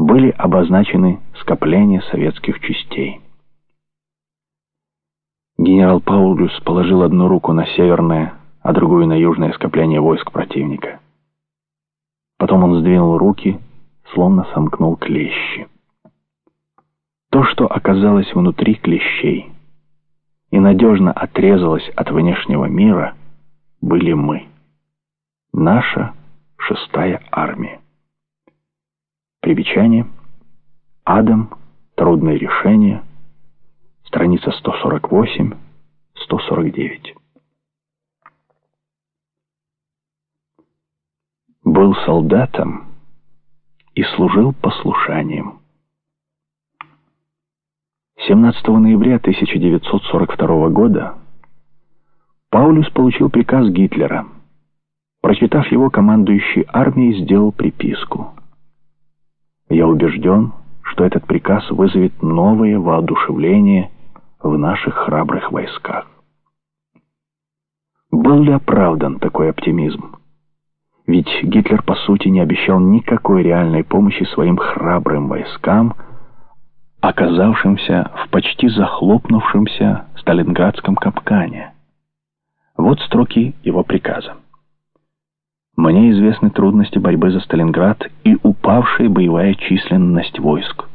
были обозначены скопления советских частей. Генерал Паулюс положил одну руку на северное, а другую на южное скопление войск противника. Потом он сдвинул руки, словно сомкнул клещи. То, что оказалось внутри клещей и надежно отрезалось от внешнего мира, были мы. Наша шестая армия. Примечание. Адам. Трудное решение. Страница 148-149. Был солдатом и служил послушанием. 17 ноября 1942 года Паулюс получил приказ Гитлера. Прочитав его, командующий армией сделал приписку. «Я убежден, что этот приказ вызовет новое воодушевление в наших храбрых войсках». Был ли оправдан такой оптимизм? Ведь Гитлер, по сути, не обещал никакой реальной помощи своим храбрым войскам – оказавшимся в почти захлопнувшемся сталинградском капкане. Вот строки его приказа. «Мне известны трудности борьбы за Сталинград и упавшая боевая численность войск.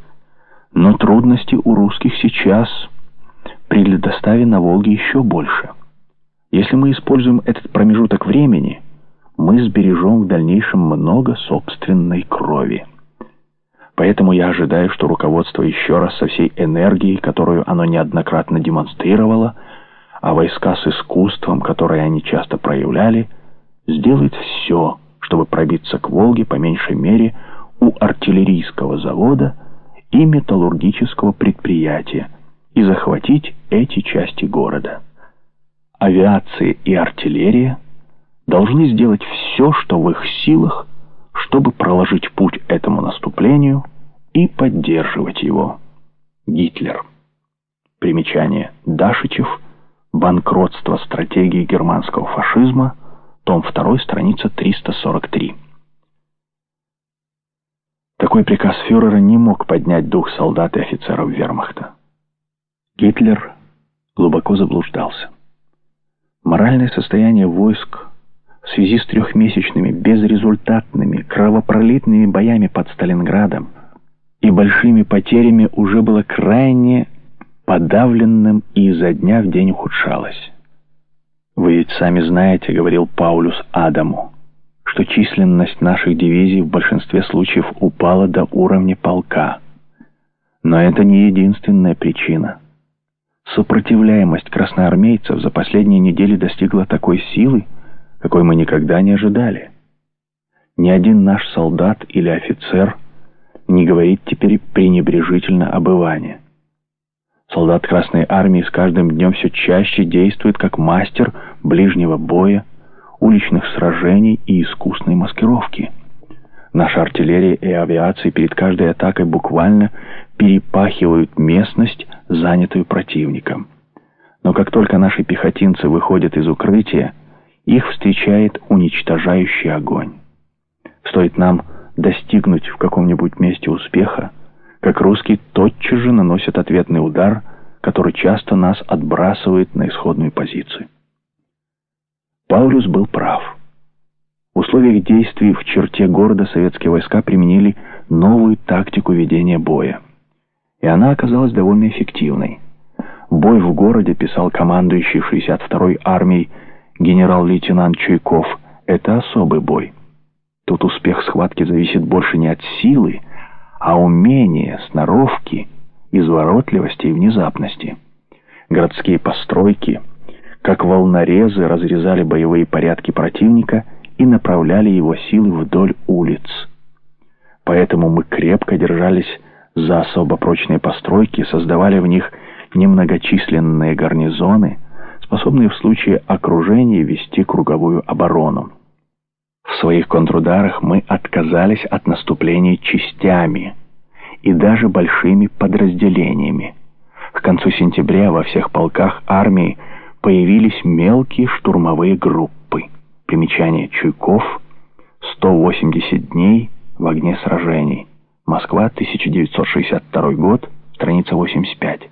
Но трудности у русских сейчас при предоставе на Волге еще больше. Если мы используем этот промежуток времени, мы сбережем в дальнейшем много собственной крови». Поэтому я ожидаю, что руководство еще раз со всей энергией, которую оно неоднократно демонстрировало, а войска с искусством, которое они часто проявляли, сделает все, чтобы пробиться к Волге по меньшей мере у артиллерийского завода и металлургического предприятия и захватить эти части города. Авиация и артиллерия должны сделать все, что в их силах, чтобы проложить путь этому наступлению и поддерживать его. Гитлер. Примечание. Дашичев. Банкротство стратегии германского фашизма. Том 2, страница 343. Такой приказ фюрера не мог поднять дух солдат и офицеров вермахта. Гитлер глубоко заблуждался. Моральное состояние войск в связи с трехмесячными безрезультатными кровопролитными боями под Сталинградом и большими потерями уже было крайне подавленным и изо дня в день ухудшалось. «Вы ведь сами знаете, — говорил Паулюс Адаму, — что численность наших дивизий в большинстве случаев упала до уровня полка. Но это не единственная причина. Сопротивляемость красноармейцев за последние недели достигла такой силы, какой мы никогда не ожидали. Ни один наш солдат или офицер не говорит теперь пренебрежительно об Иване. Солдат Красной Армии с каждым днем все чаще действует как мастер ближнего боя, уличных сражений и искусной маскировки. Наша артиллерия и авиация перед каждой атакой буквально перепахивают местность, занятую противником. Но как только наши пехотинцы выходят из укрытия, их встречает уничтожающий огонь. Стоит нам достигнуть в каком-нибудь месте успеха, как русские тотчас же наносят ответный удар, который часто нас отбрасывает на исходную позицию. Паулюс был прав. В условиях действий в черте города советские войска применили новую тактику ведения боя. И она оказалась довольно эффективной. Бой в городе, писал командующий 62-й армией генерал-лейтенант Чуйков, это особый бой. Тут успех схватки зависит больше не от силы, а умения, сноровки, изворотливости и внезапности. Городские постройки, как волнорезы, разрезали боевые порядки противника и направляли его силы вдоль улиц. Поэтому мы крепко держались за особо прочные постройки, создавали в них немногочисленные гарнизоны, способные в случае окружения вести круговую оборону. В своих контрударах мы отказались от наступлений частями и даже большими подразделениями. К концу сентября во всех полках армии появились мелкие штурмовые группы. Примечание Чуйков «180 дней в огне сражений». Москва, 1962 год, страница 85.